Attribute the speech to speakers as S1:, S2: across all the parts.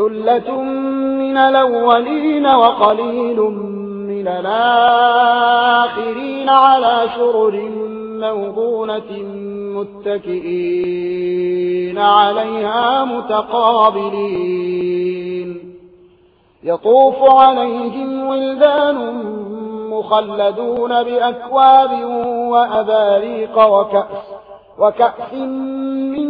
S1: ثلة من الأولين وقليل من الآخرين على شرر موضونة متكئين عليها متقابلين يطوف عليهم ولدان مخلدون بأكواب وأباريق وكأس وكأس من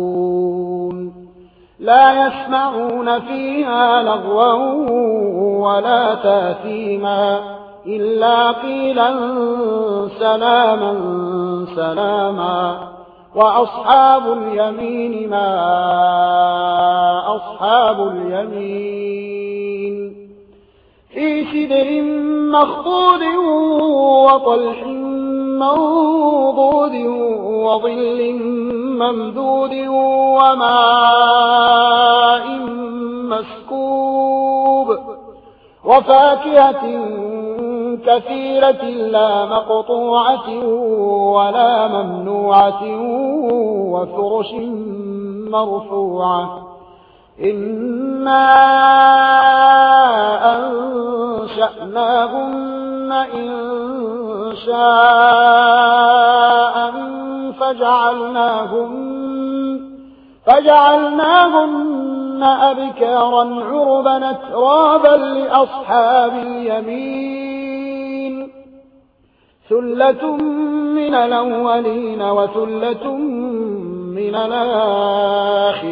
S1: لا يسمعون فيها لغوا ولا تاثيما إلا قيلا سلاما سلاما وأصحاب اليمين ما أصحاب اليمين في سدر مخضود وطلح منضود وظل ممدود وماء مسكوب وفاكهة كثيرة لا مقطوعة ولا ممنوعة وفرش مرفوعة إنا أنشأناهن إن شاء فجعلناهن فجعلناهن أبكارا عربا اترابا لأصحاب اليمين ثلة من الأولين وثلة من الآخرين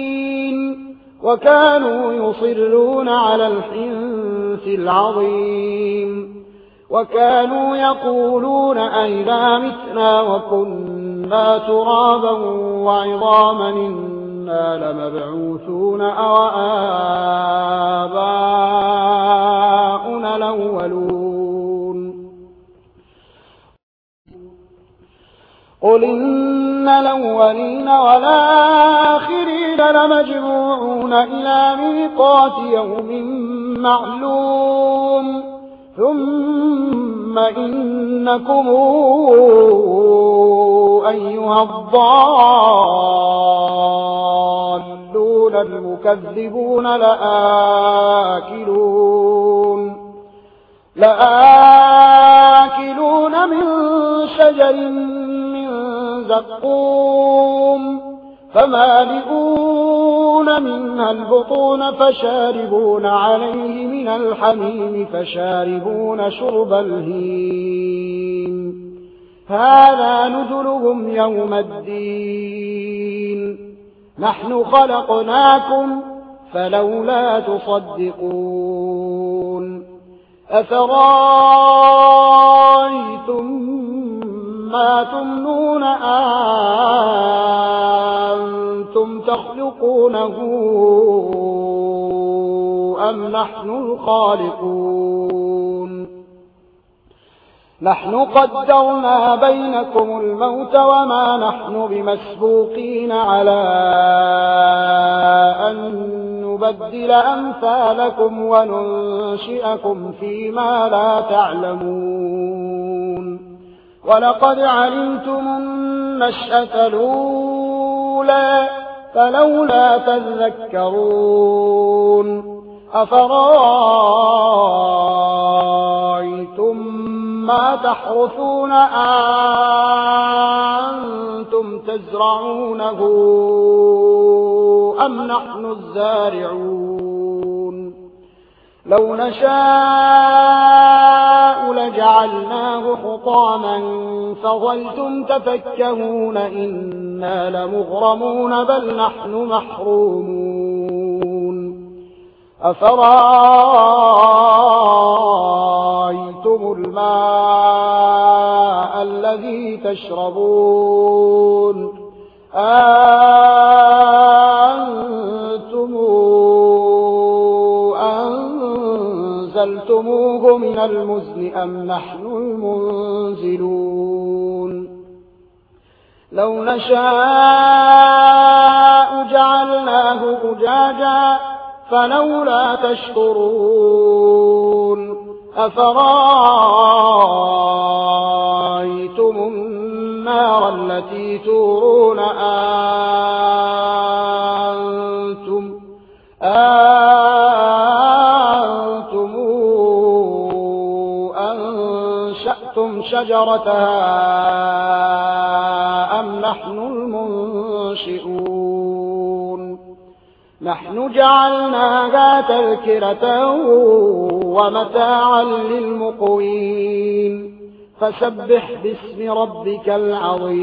S1: وكانوا يصرون على الحنث العظيم. وكانوا يقولون أئذا متنا وكنا ترابا وعظاما إنا لمبعوثون أو آباؤنا الأولون. قل إن الأولين والآخرين لمجموعون. إلى ميقات يوم معلوم. ثم إنكم أيها الضالون المكذبون لآكلون. لآكلون من شجر من زقوم. فمالئون يَأْكُلُونَ مِنْهَا الْبُطُونَ فَشَارِبُونَ عَلَيْهِ مِنَ الْحَمِيمِ فَشَارِبُونَ شُرْبَ الْهِيمِ. هَذَا نُزُلُهُمْ يَوْمَ الدِّينِ. نَحْنُ خَلَقْنَاكُمْ فَلَوْلَا تُصَدِّقُونَ. أَفَرَأَيْتُمْ مَا تُمْنُونَ آه تخلقونه أم نحن الخالقون نحن قدرنا بينكم الموت وما نحن بمسبوقين على أن نبدل أمثالكم وننشئكم فيما لا تعلمون ولقد علمتم النشأة الأولى فلولا تذكرون أفرايتم ما تحرثون أنتم تزرعونه أم نحن الزارعون لو نشاء لجعلناه حطاما فظلتم تفكهون إن إنا لمغرمون بل نحن محرومون أفرايتم الماء الذي تشربون أنتم أنزلتموه من المزن أم نحن المنزلون لو نشاء جعلناه أجاجا فلولا تشكرون أفرايتم النار التي تورون أنتم أنتم أنشأتم شجرتها نحن جعلناها تذكرة ومتاعا للمقوين. فسبح باسم ربك العظيم.